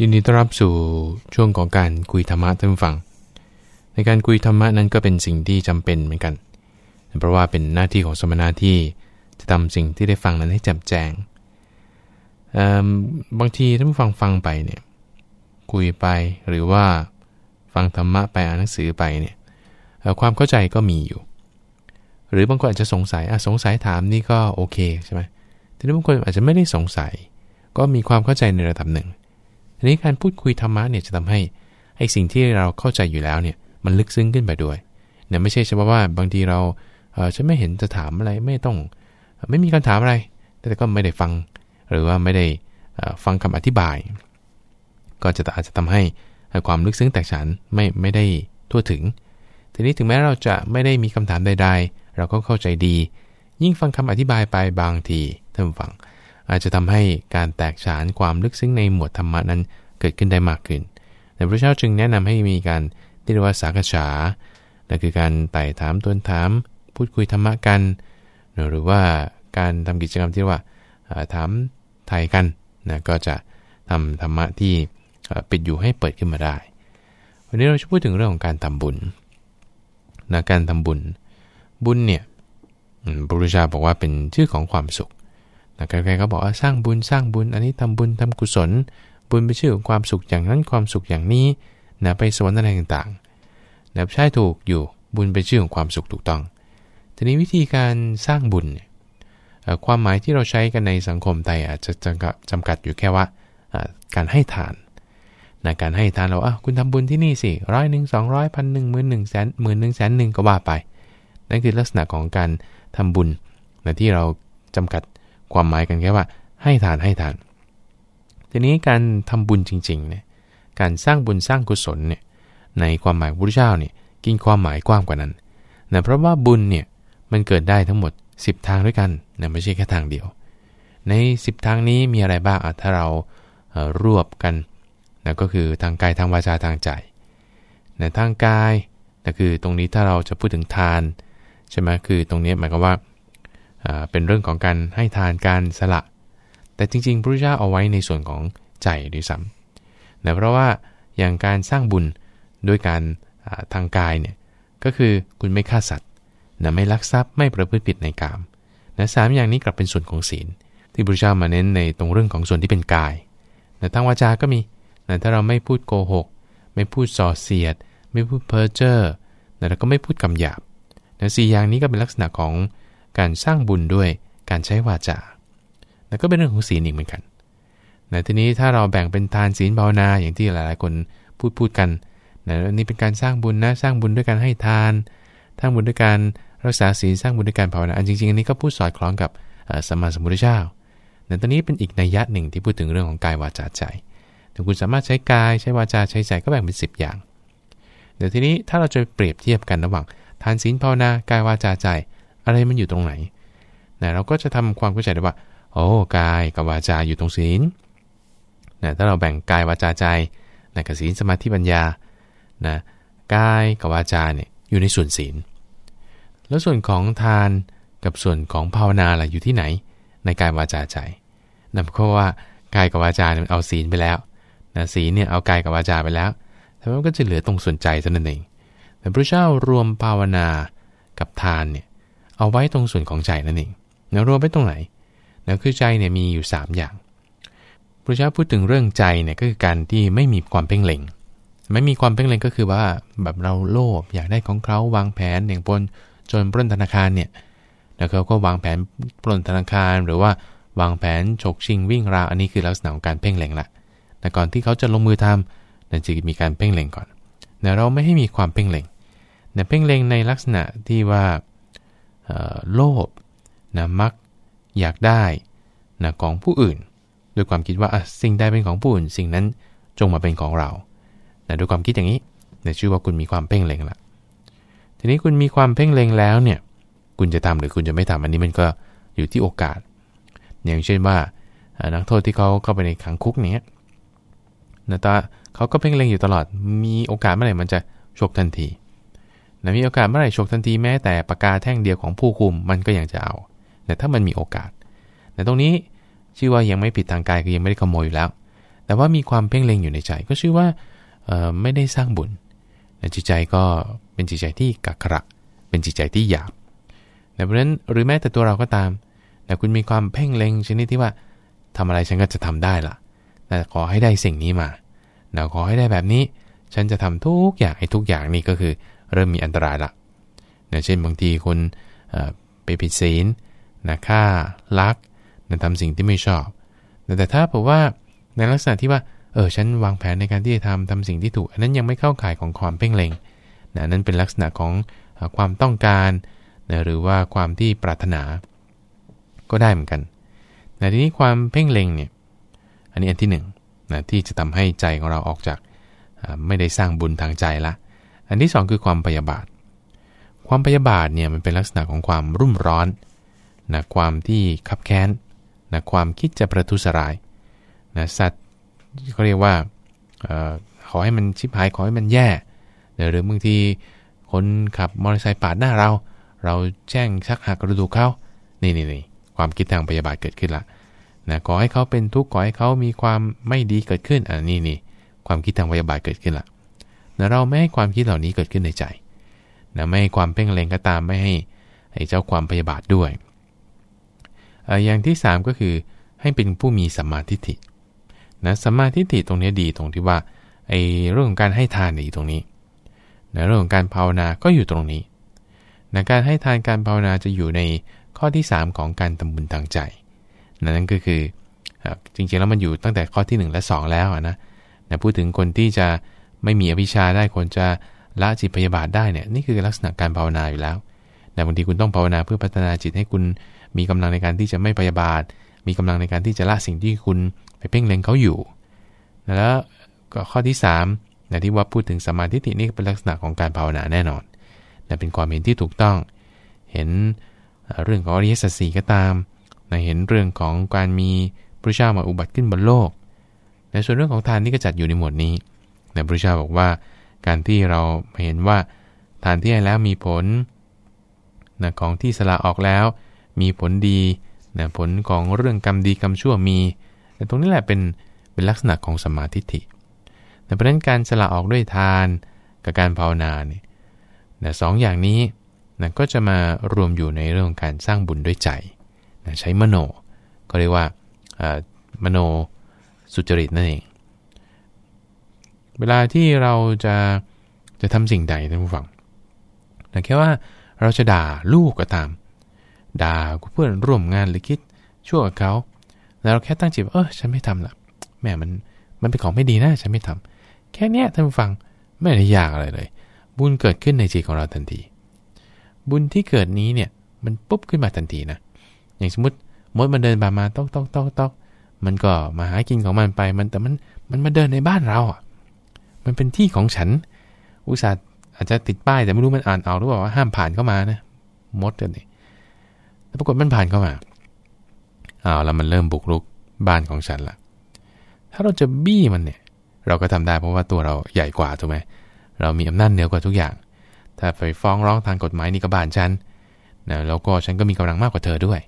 ยินดีต้อนรับสู่ช่วงของการคุยธรรมะท่านฟัง ในการคุยธรรมะนั้นก็เป็นสิ่งที่จำเป็นเหมือนกัน เพราะว่าเป็นหน้าที่ของสมณะที่จะทำสิ่งที่ได้ฟังนั้นให้แจ่มแจ้งบางทีท่านฟังฟังไปเนี่ยคุยไปหรือว่าฟังธรรมะไปอ่านหนังสือไปเนี่ยความเข้าใจก็มีอยู่ หรือบางคนอาจจะสงสัยอสงสัยถามนี่ก็โอเคใช่ไหมทีนี้บางคนอาจจะไม่ได้สงสัย ก็มีความเข้าใจในระดับหนึ่ง ทีนี้การพูดคุยธรรมะเนี่ยจะทำให้ไอ้สิ่งที่เราเข้าใจอยู่แล้วเนี่ยมันลึกซึ้งขึ้นไปด้วยเนี่ยไม่ใช่เฉพาะว่าบางทีเราเออฉันไม่เห็นจะถามอะไรไม่ต้อง ไม่มีการถามอะไร แต่ก็ไม่ได้ฟังหรือว่าไม่ได้ฟังคำอธิบาย ก็จะอาจจะทำให้ความลึกซึ้งแตกฉานไม่ไม่ได้ทั่วถึง ทีนี้ถึงแม้เราจะไม่ได้มีคำถามใดๆ เราก็เข้าใจดี ยิ่งฟังคำอธิบายไปบางทีท่านฟัง อาจจะทำให้การแตกฉานความลึกซึ้งในหมวดธรรมะนั้นเกิดขึ้นได้มากขึ้น แต่พระเจ้าจึงแนะนำให้มีการที่เรียกว่าสากฉานั่นคือการไต่ถามตวนถาม พูดคุยธรรมะกัน หรือว่าการทำกิจกรรมที่ว่าถามไทยกันนะก็จะทำธรรมะที่ปิดอยู่ให้เปิดขึ้นมาได้ วันนี้เราจะพูดถึงเรื่องของการทำบุญนะการทำบุญ บุญเนี่ยพระพุทธเจ้าบอกว่าเป็นชื่อของความสุข ใครๆก็บอกว่าสร้างบุญสร้างบุญ อันนี้ทำบุญทำกุศล บุญเป็นชื่อของความสุขอย่างนั้นความสุขอย่างนี้นะไปสวรรค์อะไรต่างๆนะใช่ถูกอยู่บุญเป็นชื่อของความสุขถูกต้อง ทีนี้วิธีการสร้างบุญ ความหมายที่เราใช้กันในสังคมไทยอาจจะจำกัดอยู่แค่ว่าการให้ทานนะการให้ทานเราอะคุณทำบุญที่นี่สิร้อยหนึ่งสองร้อยพันหนึ่งหมื่นหนึ่งแสนหมื่นหนึ่งแสนหนึ่งก็ว่าไป นั่นคือลักษณะของการทำบุญนะที่เราจำกัด ความหมายกันแค่ว่า ให้ทานให้ทาน ทีนี้การทำบุญจริงๆเนี่ยการสร้างบุญสร้างกุศลเนี่ยในความหมายพระพุทธเจ้าเนี่ยกินความหมายกว้างกว่านั้นนะเพราะว่าบุญเนี่ยมันเกิดได้ทั้งหมด 10 ทางด้วยกันนะไม่ใช่แค่ทางเดียว ใน 10 ทางนี้มีอะไรบ้างถ้าเรารวบกันนะก็คือทางกายทางวาจาทางใจนะทางกายนะคือตรงนี้ถ้าเราจะพูดถึงทานใช่ไหมคือตรงนี้หมายความว่า เป็นเรื่องของการให้ทานการสละ แต่จริงๆพระพุทธเจ้าเอาไว้ในส่วนของใจด้วยซ้ำนะเพราะว่าอย่างการสร้างบุญด้วยการทางกายเนี่ยก็คือคุณไม่ฆ่าสัตว์นะไม่ลักทรัพย์ไม่ประพฤติผิดในกามนะสามอย่างนี้กลับเป็นส่วนของศีล ที่พระเจ้ามาเน้นในตรงเรื่องของส่วนที่เป็นกายนะทางวาจาก็มีนะถ้าเราไม่พูดโกหก ไม่พูดส่อเสียด ไม่พูดเพ้อเจ้อนะแล้วก็ไม่พูดคำหยาบนะสี่อย่างนี้ก็เป็นลักษณะของ การสร้างบุญด้วยการใช้วาจาแล้วก็เป็นเรื่องของศีลอีกเหมือนกันนะทีนี้ถ้าเราแบ่งเป็นทานศีลภาวนาอย่างที่หลายๆ คนพูดพูดกันนะนี่เป็นการสร้างบุญนะสร้างบุญด้วยการให้ทานสร้างบุญด้วยการรักษาศีลสร้างบุญด้วยการภาวนาอันจริงๆอันนี้ก็พูดสอดคล้องกับสมมาสมุทรเจ้าแต่ตอนนี้เป็นอีกนัยยะหนึ่งที่พูดถึงเรื่องของกายวาจาใจแต่คุณสามารถใช้กายใช้วาจาใช้ใจก็แบ่งเป็น 10 อย่าง เดี๋ยวทีนี้ถ้าเราจะเปรียบเทียบกันระหว่างทานศีลภาวนากายวาจาใจ อะไรมันอยู่ตรงไหนนะเราก็จะทำความเข้าใจได้ว่า โอ้กายกับวาจาอยู่ตรงศีลนะถ้าเราแบ่งกายวาจาใจนะกับศีลสมาธิปัญญานะกายกับวาจาเนี่ยอยู่ในส่วนศีล แล้วส่วนของทานกับส่วนของภาวนาล่ะอยู่ที่ไหน ในกายวาจาใจนั่นเพราะว่ากายกับวาจาเนี่ยเอาศีลไปแล้วนะศีลเนี่ยเอากายกับวาจาไปแล้วแต่มันก็จะเหลือตรงส่วนใจเท่านั้นเองแต่พระเจ้ารวมภาวนากับทานเนี่ย เอาไว้ตรงส่วนของใจนั่นเองนะรวมไว้ตรงไหนนะคือใจเนี่ยมีอยู่ 3 อย่าง พระเจ้าพูดถึงเรื่องใจเนี่ยก็คือการที่ไม่มีความเพ่งเล็ง ไม่มีความเพ่งเล็งก็คือว่าแบบเราโลภอยากได้ของเขาวางแผนอย่างปนจนปล้นธนาคารเนี่ยแล้วเขาก็วางแผนปล้นธนาคาร หรือว่าวางแผนฉกชิงวิ่งราวอันนี้คือลักษณะของการเพ่งเล็งละแต่ก่อนที่เขาจะลงมือทำนั่นจะมีการเพ่งเล็งก่อนแต่เราไม่ให้มีความเพ่งเล็งแต่เพ่งเล็งในลักษณะที่ว่า โลภนะมักอยากได้นะของผู้อื่น ด้วยความคิดว่าสิ่งใดเป็นของผู้อื่น สิ่งนั้นจงมาเป็นของเรานะด้วยความคิดอย่างนี้นะชื่อว่าคุณมีความเพ่งเล็งละทีนี้คุณมีความเพ่งเล็งแล้วเนี่ยคุณจะทำหรือคุณจะไม่ทำอันนี้มันก็อยู่ที่โอกาส อย่างเช่นว่านักโทษที่เขาเข้าไปในขังคุกเนี้ยนะตาเขาก็เพ่งเล็งอยู่ตลอดมีโอกาสเมื่อไหร่มันจะฉกทันที นะมีโอกาสเมื่อไหร่ฉกทันทีแม้แต่ปากกาแท่งเดียวของผู้คุมมันก็ยังจะเอาแต่ถ้ามันมีโอกาสแต่ตรงนี้ชื่อว่ายังไม่ผิดทางกายคือยังไม่ได้ขโมยอยู่แล้ว แต่ว่ามีความเพ่งเล็งอยู่ในใจ ก็ชื่อว่าไม่ได้สร้างบุญจิตใจก็เป็นจิตใจที่กักขระเป็นจิตใจที่หยาบเพราะฉะนั้นหรือแม้แต่ตัวเราก็ตามแต่คุณมีความเพ่งเล็งชนิดที่ว่าทำอะไรฉันก็จะทำได้ล่ะ แต่ขอให้ได้สิ่งนี้มาเราขอให้ได้แบบนี้ ฉันจะทำทุกอย่างให้ทุกอย่างนี่ก็คือ เริ่มมีอันตรายละนะเช่นบางทีคนไปผิดศีลนะฆ่าลักนะทำสิ่งที่ไม่ชอบแต่ถ้าผมว่าในลักษณะที่ว่าเออฉันวางแผนในการที่จะทำทำสิ่งที่ถูก อันนั้นยังไม่เข้าข่ายของความเพ่งเล็งนะนั้นเป็นลักษณะของความต้องการนะหรือว่าความที่ปรารถนา ก็ได้เหมือนกันแต่ทีนี้ความเพ่งเล็งเนี่ยอันนี้อันที่1นนะที่จะทำให้ใจของเราออกจากไม่ได้สร้างบุญทางใจละ อันที่ 2 คือความพยาบาท ความพยาบาทเนี่ยมันเป็นลักษณะของความรุ่มร้อนนะความที่ขับแค้นนะความคิดจะประทุษร้ายนะสัตว์เขาเรียกว่าออขอให้มันชิบหายขอให้มันแย่หรือบางทีคนขับมอเตอร์ไซค์ปาดหน้าเรา เราแจ้งชักหักกระดูกเขานี่นี่นี่ความคิดทางพยาบาทเกิดขึ้นละนะขอให้เขาเป็นทุกข์ขอให้เขามีความไม่ดีเกิดขึ้นอันนี้นี่ความคิดทางพยาบาทเกิดขึ้นละ นะเราไม่ให้ความคิดเหล่านี้เกิดขึ้นในใจนะไม่ให้ความเพ่งเล็งก็ตามไม่ให้ให้เจ้าความพยาบาทด้วย อย่างที่ 3 ก็คือให้เป็นผู้มีสัมมาทิฏฐินะสัมมาทิฏฐิตรงนี้ดีตรงที่ว่าไอ้เรื่องของการให้ทานอยู่ตรงนี้นะเรื่องของการภาวนาก็อยู่ตรงนี้นะการให้ทานการภาวนาจะอยู่ในข้อที่ 3 ของการทำบุญทางใจนั่นก็คือจริงๆแล้วมันอยู่ตั้งแต่ข้อที่ 1 และ 2 แล้วนะนะพูดถึงคนที่จะ ไม่มีอภิชาได้คนจะละจิตพยาบาทได้เนี่ยนี่คือลักษณะการภาวนาอยู่แล้วแต่บางทีคุณต้องภาวนาเพื่อพัฒนาจิตให้คุณมีกำลังในการที่จะไม่พยาบาท มีกำลังในการที่จะละสิ่งที่คุณไปเพ่งเล็งเขาอยู่ แล้วก็ข้อที่3นะที่ว่าพูดถึงสมาธินี่เป็นลักษณะของการภาวนาแน่นอนนะเป็นความเห็นที่ถูกต้อง เห็นเรื่องของอริยสัจสีก็ตามนะเห็นเรื่องของการมีพระเจ้ามาอุบัติขึ้นบนโลก ในส่วนเรื่องของทานนี่ก็จัดอยู่ในหมวดนี้ นะพระเจ้าบอกว่า การที่เราเห็นว่าทานที่ให้แล้วมีผลนะของที่สละออกแล้ว มีผลดีนะผลของเรื่องกรรมดีกรรมชั่วมี แต่ตรงนี้แหละเป็นเป็นลักษณะของสมาธิิแต่เพราะนั้นการสละออกด้วยทานกับการภาวนาเนี่ยนะสองอย่างนี้นะก็จะมารวมอยู่ในเรื่องของการสร้างบุญด้วยใจนะใช้มโน ก็เรียกว่ามโนสุจริตนั่นเอง เวลาที่เราจะจะทำสิ่งใดท่านผู้ฟังนะแค่ว่าเราจะด่าลูกก็ตาม ด่าเพื่อนร่วมงานหรือคิดชั่วกับเขา แล้วเราแค่ตั้งจิตว่าเออฉันไม่ทำละแม่มันมันเป็นของไม่ดีนะฉันไม่ทำแค่เนี้ยท่านผู้ฟังไม่ได้ยากอะไรเลย บุญเกิดขึ้นในจิตของเราทันที บุญที่เกิดนี้เนี่ยมันปุ๊บขึ้นมาทันทีนะ อย่างสมมติมดมันเดินมามาตอกตอกตอกตอกมันก็มาหากินของมันไปมันแต่มันมันมาเดินในบ้านเราอะ มันเป็นที่ของฉัน อุตส่าห์อาจจะติดป้ายแต่ไม่รู้มันอ่านเอาหรือเปล่าว่าห้ามผ่านเข้ามานะมดกันนี่แล้วปรากฏมันผ่านเข้ามาอ้าวแล้วมันเริ่มบุกรุกบ้านของฉันละถ้าเราจะบี้มันเนี่ย เราก็ทำได้เพราะว่าตัวเราใหญ่กว่าถูกไหมเรามีอำนาจเหนือกว่าทุกอย่าง ถ้าไปฟ้องร้องทางกฎหมายนี่ก็บ้านฉันนะแล้วก็ฉันก็มีกำลังมากกว่าเธอด้วย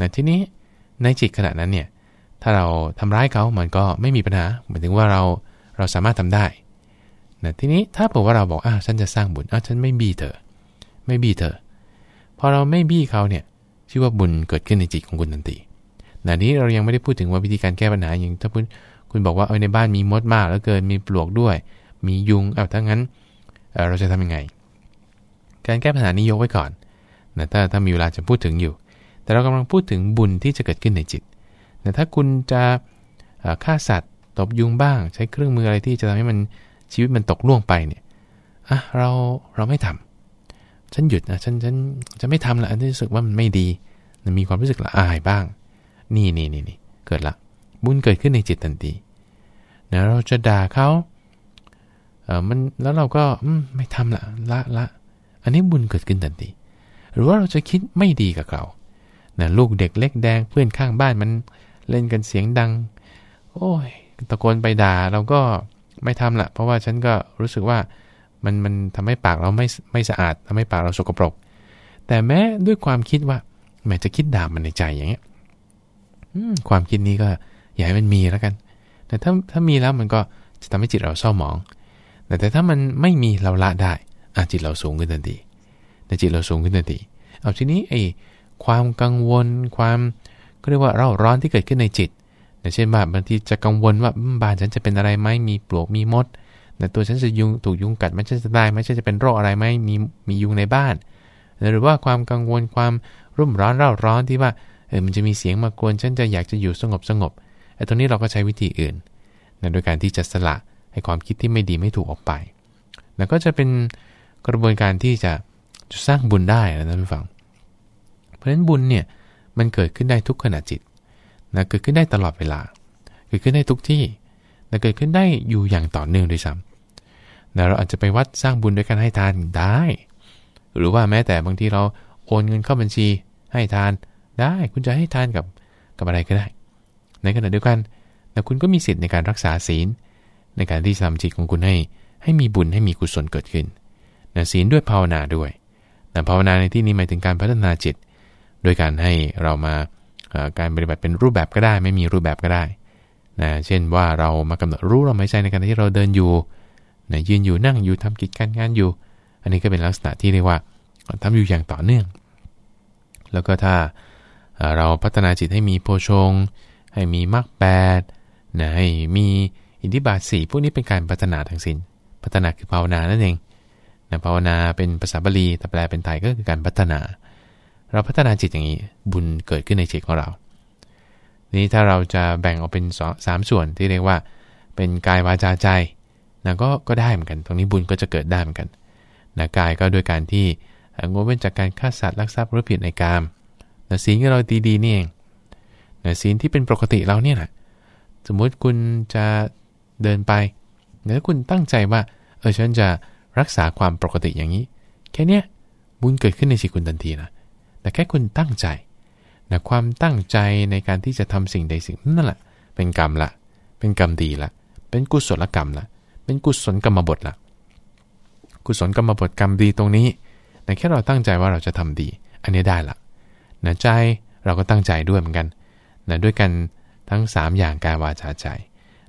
นะทีนี้ในจิตขณะนั้นเนี่ย ถ้าเราทำร้ายเขามันก็ไม่มีปัญหาหมายถึงว่าเรา เราสามารถทำได้นะทีนี้ถ้าบอกว่าเราบอกอะฉันจะสร้างบุญอะฉันไม่บี้เธอ ไม่บี้เธอ พอเราไม่บี้เขาเนี่ยชื่อว่าบุญเกิดขึ้นในจิตของคุณทันทีแต่นี้เรายังไม่ได้พูดถึงว่าวิธีการแก้ปัญหาอย่างถ้าคุณคุณบอกว่าเออในบ้านมีมดมากแล้วเกินมีปลวกด้วย มียุงเอาถ้างั้นเเราจะทำยังไง การแก้ปัญหานี้ยกไว้ก่อนนะถ้าถ้ามีเวลาจะพูดถึงอยู่ แต่เรากำลังพูดถึงบุญที่จะเกิดขึ้นในจิตแต่ถ้าคุณจะฆ่าสัตว์ต บยุงบ้าง ใช้เครื่องมืออะไรที่จะทำให้มันชีวิตมันตกล่วงไปเนี่ยอะเราเราไม่ทำฉันหยุดนะฉันฉันจะไม่ทำละอันที่รู้สึกว่ามันไม่ดีมีความรู้สึกละอายบ้าง นี่นี่นี่นี่เกิดละ บุญเกิดขึ้นในจิตทันทีนะเราจะด่าเขาเออมันแล้วเราก็ไม่ทำละละละ อันนี้บุญเกิดขึ้นทันทีหรือว่าเราจะคิดไม่ดีกับเขานะลูกเด็กเล็กแดงเพื่อนข้างบ้านมันเล่นกันเสียงดัง โอ้ย ตะโกนไปด่าเราก็ไม่ทำละเพราะว่าฉันก็รู้สึกว่ามันมันทำให้ปากเราไม่ไม่สะอาดทำให้ปากเราสกปรก แต่แม้ด้วยความคิดว่าแม้จะคิดด่ามันในใจอย่างเงี้ยความคิดนี้ก็อย่าให้มันมีแล้วกัน แต่ถ้าถ้ามีแล้วมันก็จะทำให้จิตเราเศร้าหมอง แต่แต่ถ้ามันไม่มีเราละได้อะจิตเราสูงขึ้นทันทีแต่จิตเราสูงขึ้นทันทีเอาทีนี้ไอ้ความกังวลความก็เรียกว่าเร่าร้อนที่เกิดขึ้นในจิต เช่นว่าบางทีจะกังวลว่าบ้านฉันจะเป็นอะไรไหมมีปลวกมีมดแต่ตัวฉันจะยุงถูกยุงกัดมันจะตายไหมฉันจะเป็นโรคอะไรไหมมีมียุงในบ้าน หรือว่าความกังวลความรุ่มร้อนเร่าร้อนที่ว่าเออมันจะมีเสียงมากวนฉันจะอยากจะอยู่สงบสงบไอ้ตรงนี้เราก็ใช้วิธีอื่นนะโดยการที่จะสละให้ความคิดที่ไม่ดีไม่ถูกออกไป แล้วก็จะเป็นกระบวนการที่จะจะสร้างบุญได้นะท่านผู้ฟัง เพราะฉะนั้นบุญเนี่ยมันเกิดขึ้นได้ทุกขณะจิต นะเกิดขึ้นได้ตลอดเวลา เกิดขึ้นได้ทุกที่นะเกิดขึ้นได้อยู่อย่างต่อเนื่องด้วยซ้ำนะเราอาจจะไปวัดสร้างบุญด้วยการให้ทานได้ หรือว่าแม้แต่บางทีเราโอนเงินเข้าบัญชีให้ทานได้ คุณจะให้ทานกับกับอะไรก็ได้ ในขณะเดียวกันแต่คุณก็มีสิทธิ์ในการรักษาศีล ในการที่ทำจิตของคุณให้ ให้มีบุญให้มีกุศลเกิดขึ้นนะศีลด้วยภาวนาด้วยนะภาวนาในที่นี้หมายถึงการพัฒนาจิต โดยการให้เรามา การปฏิบัติเป็นรูปแบบก็ได้ ไม่มีรูปแบบก็ได้นะเช่นว่าเรามากำหนดรู้เราไม่ใช่ในการที่เราเดินอยู่นะยืนอยู่นั่งอยู่ทำกิจการงานอยู่ อันนี้ก็เป็นลักษณะที่เรียกว่าทำอยู่อย่างต่อเนื่อง แล้วก็ถ้าเราพัฒนาจิตให้มีโพชง ให้มีมรรคแปดนะให้มีอิทธิบาทสี่พวกนี้เป็นการพัฒนาทางศีลพัฒนาคือภาวนานั่นเองนะภาวนาเป็นภาษาบาลีแต่แปลเป็นไทยก็คือการพัฒนา เราพัฒนาจิตอย่างนี้บุญเกิดขึ้นในจิตของเรา นี้ถ้าเราจะแบ่งออกเป็นสามส่วนที่เรียกว่า เป็นกายวาจาใจนะก็ก็ได้เหมือนกัน ตรงนี้บุญก็จะเกิดได้เหมือนกันนะกายก็โดยการที่งดเว้นจากการฆ่าสัตว์ลักทรัพย์หรือผิดในกามนะศีลของเราดีๆนี่เองนะศีลที่เป็นปกติเราเนี่ยแหละสมมุติคุณจะเดินไปแล้วคุณตั้งใจว่าเออฉันจะรักษาความปกติอย่างนี้ แค่นี้บุญเกิดขึ้นในชีวิตคุณทันทีนะ แต่แค่คุณตั้งใจนะความตั้งใจในการที่จะทำสิ่งใดสิ่งนั่นแหละเป็นกรรมละเป็นกรรมดีละเป็นกุศลกรรมละเป็นกุศลกรรมบทละกุศลกรรมบทกรรมดีตรงนี้แต่แค่เราตั้งใจว่าเราจะทำดี อันนี้ได้ละนะใจเราก็ตั้งใจด้วยเหมือนกันนะด้วยกันทั้ง 3 อย่างกายวาจาใจ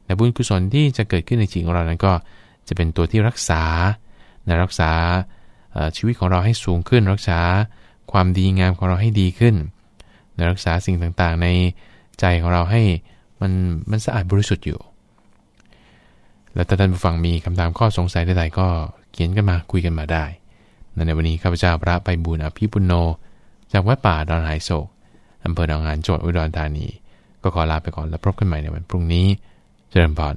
แต่บุญกุศลที่จะเกิดขึ้นในจิตของเรานั้นก็จะเป็นตัวที่รักษานะรักษาชีวิตของเราให้สูงขึ้นรักษา ความดีงามของเราให้ดีขึ้น รักษาสิ่งต่างๆ ในใจของเราให้มันมันสะอาดบริสุทธิ์อยู่ แล้วถ้าท่านผู้ฟังมีคำถามข้อสงสัยใดๆก็เขียนกันมาคุยกันมาได้ในวันนี้ข้าพเจ้าพระไปบุญอภิปุโน จากวัดป่าดอนหายโศกอำเภอดอนงานจังหวัดอุดรธานี ก็ขอลาไปก่อนแล้วพบกันใหม่ในวันพรุ่งนี้ เจริญพร